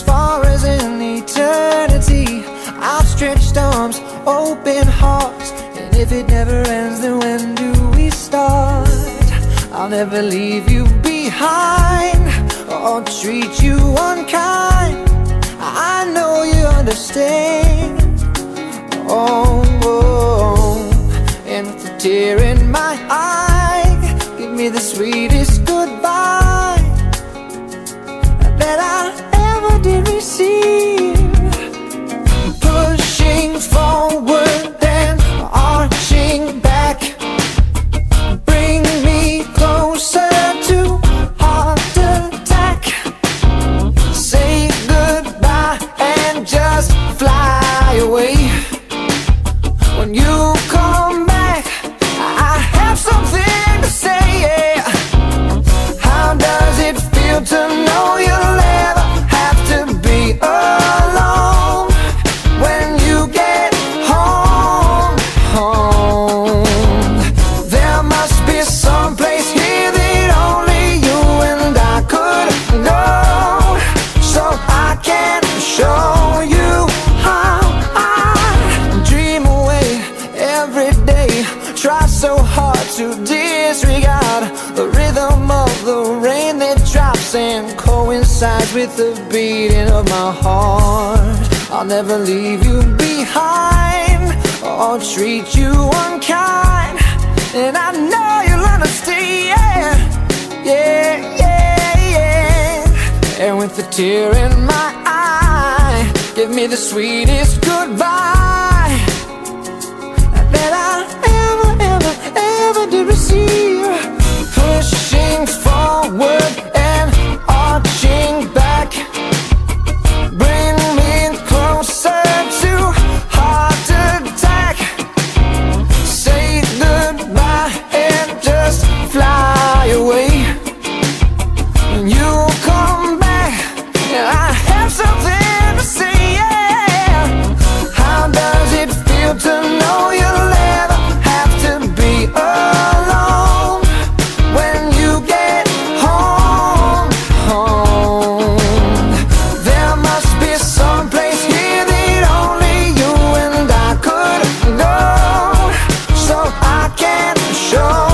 as far as in eternity. Outstretched arms, open hearts, and if it never ends, then when do we start? I'll never leave you behind or treat you unkind. I know you understand. Oh, oh, and with a tear in my eye, give me the sweetest goodbye. Every day. Try so hard to disregard the rhythm of the rain that drops and coincides with the beating of my heart. I'll never leave you behind or treat you unkind, and I know you'll understand. Yeah, yeah, yeah. And with a tear in my eye, give me the sweetest goodbye. When you come back, I have something to say. Yeah. How does it feel to know you'll never have to be alone when you get home? home. There must be here that only you and I could go, so I can show.